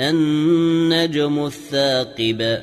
النجم الثاقب